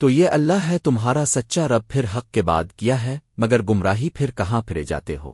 تو یہ اللہ ہے تمہارا سچا رب پھر حق کے بعد کیا ہے، مگر گمراہی پھر کہاں پھرے جاتے ہو؟